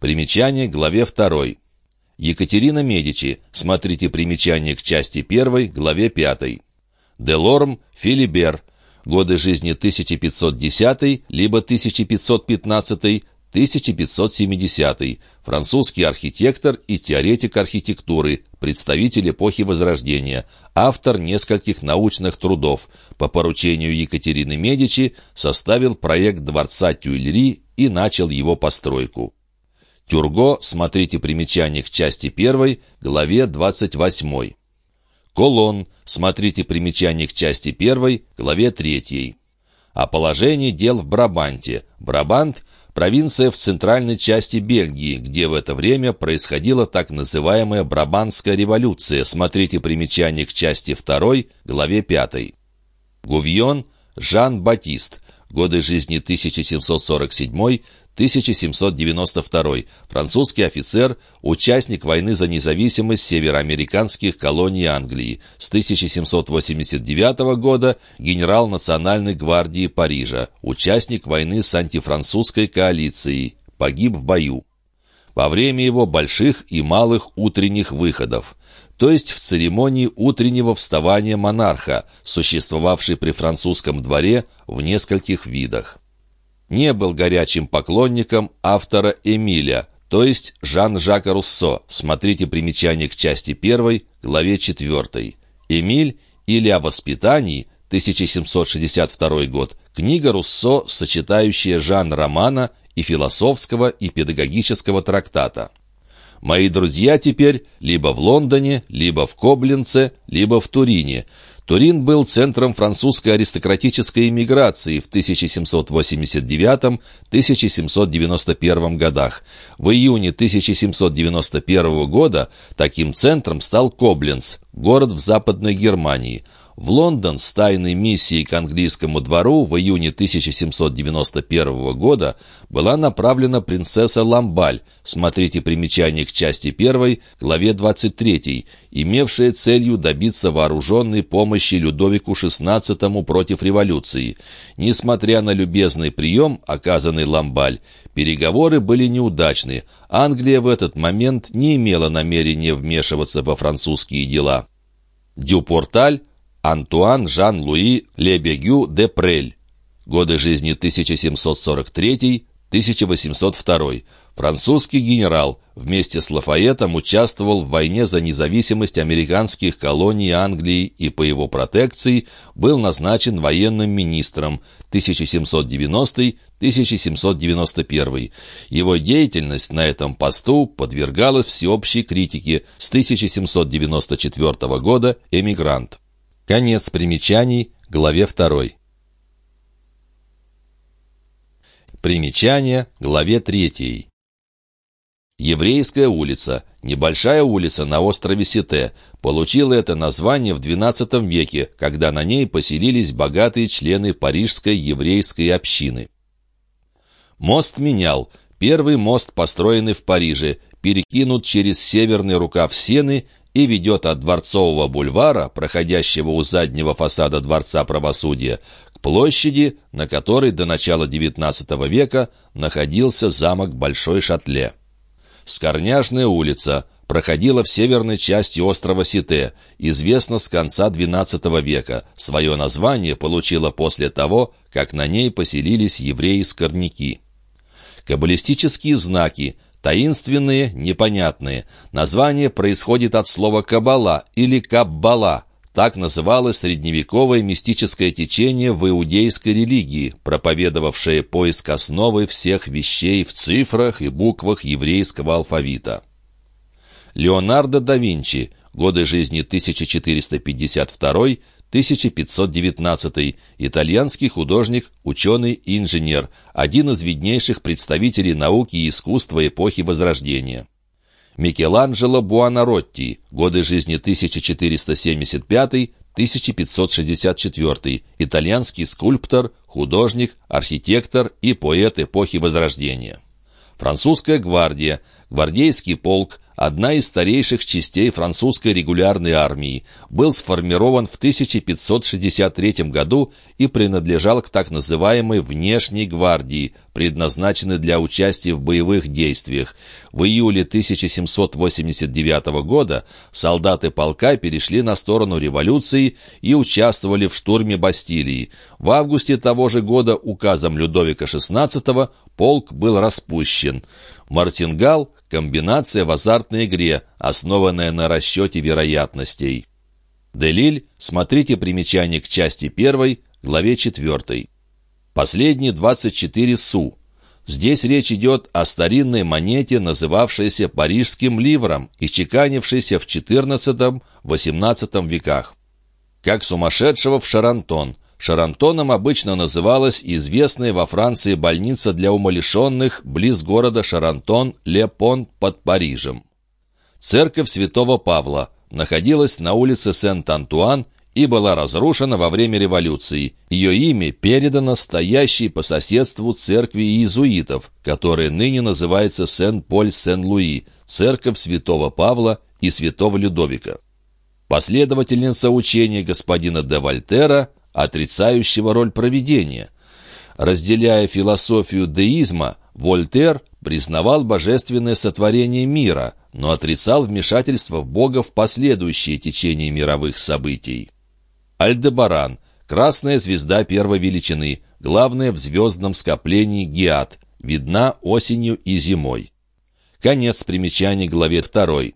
Примечание к главе 2. Екатерина Медичи. Смотрите примечание к части 1, главе 5. Делорм Филибер. Годы жизни 1510 либо 1515 1570 французский архитектор и теоретик архитектуры, представитель эпохи Возрождения, автор нескольких научных трудов. По поручению Екатерины Медичи составил проект дворца Тюильри и начал его постройку. Тюрго, смотрите примечание к части 1, главе 28. Колон, смотрите примечание к части 1, главе 3. О положении дел в Брабанте. Брабант – провинция в центральной части Бельгии, где в это время происходила так называемая Брабанская революция. Смотрите примечание к части 2, главе 5. Гувьон Жан-Батист. Годы жизни 1747 1792. Французский офицер, участник войны за независимость североамериканских колоний Англии. С 1789 года генерал Национальной гвардии Парижа, участник войны с антифранцузской коалицией. Погиб в бою. Во время его больших и малых утренних выходов то есть в церемонии утреннего вставания монарха, существовавшей при французском дворе в нескольких видах не был горячим поклонником автора Эмиля, то есть Жан-Жака Руссо. Смотрите примечание к части 1, главе 4. Эмиль или о воспитании, 1762 год, книга Руссо, сочетающая жанр романа и философского и педагогического трактата. Мои друзья теперь либо в Лондоне, либо в Коблинце, либо в Турине – Турин был центром французской аристократической эмиграции в 1789-1791 годах. В июне 1791 года таким центром стал Кобленц, город в Западной Германии – в Лондон с тайной миссией к английскому двору в июне 1791 года была направлена принцесса Ламбаль, смотрите примечание к части 1, главе 23, имевшая целью добиться вооруженной помощи Людовику XVI против революции. Несмотря на любезный прием, оказанный Ламбаль, переговоры были неудачны. Англия в этот момент не имела намерения вмешиваться во французские дела. Дюпорталь Антуан Жан-Луи Лебегю де Прель. Годы жизни 1743-1802. Французский генерал. Вместе с Лафаэтом участвовал в войне за независимость американских колоний Англии и по его протекции был назначен военным министром 1790-1791. Его деятельность на этом посту подвергалась всеобщей критике с 1794 года «Эмигрант». Конец примечаний, главе 2. Примечание, главе 3. Еврейская улица, небольшая улица на острове Сите, получила это название в XII веке, когда на ней поселились богатые члены парижской еврейской общины. Мост менял. Первый мост, построенный в Париже, перекинут через северный рукав Сены и ведет от Дворцового бульвара, проходящего у заднего фасада Дворца правосудия, к площади, на которой до начала XIX века находился замок Большой Шатле. Скорняжная улица проходила в северной части острова Сите, известна с конца XII века. Свое название получила после того, как на ней поселились евреи-скорняки. Каббалистические знаки – Таинственные, непонятные. Название происходит от слова «кабала» или «каббала». Так называлось средневековое мистическое течение в иудейской религии, проповедовавшее поиск основы всех вещей в цифрах и буквах еврейского алфавита. Леонардо да Винчи. Годы жизни 1452 1519 итальянский художник, ученый и инженер, один из виднейших представителей науки и искусства эпохи Возрождения. Микеланджело Буонаротти, годы жизни 1475-1564, итальянский скульптор, художник, архитектор и поэт эпохи Возрождения. Французская гвардия, гвардейский полк, одна из старейших частей французской регулярной армии, был сформирован в 1563 году и принадлежал к так называемой «внешней гвардии», предназначенной для участия в боевых действиях. В июле 1789 года солдаты полка перешли на сторону революции и участвовали в штурме Бастилии. В августе того же года указом Людовика XVI полк был распущен. Мартингал – комбинация в азартной игре, основанная на расчете вероятностей. Делиль, смотрите примечание к части 1, главе 4. Последние 24 су. Здесь речь идет о старинной монете, называвшейся парижским ливром и чеканившейся в XIV-XVIII веках. Как сумасшедшего в Шарантон. Шарантоном обычно называлась известная во Франции больница для умалишенных близ города Шарантон-Ле-Пон под Парижем. Церковь святого Павла находилась на улице Сент-Антуан и была разрушена во время революции. Ее имя передано стоящей по соседству церкви иезуитов, которая ныне называется Сен-Поль-Сен-Луи, церковь святого Павла и святого Людовика. Последовательница учения господина де Вольтера отрицающего роль провидения. Разделяя философию деизма, Вольтер признавал божественное сотворение мира, но отрицал вмешательство Бога в последующие течения мировых событий. Альдебаран – красная звезда первой величины, главная в звездном скоплении Геат, видна осенью и зимой. Конец примечаний главе 2.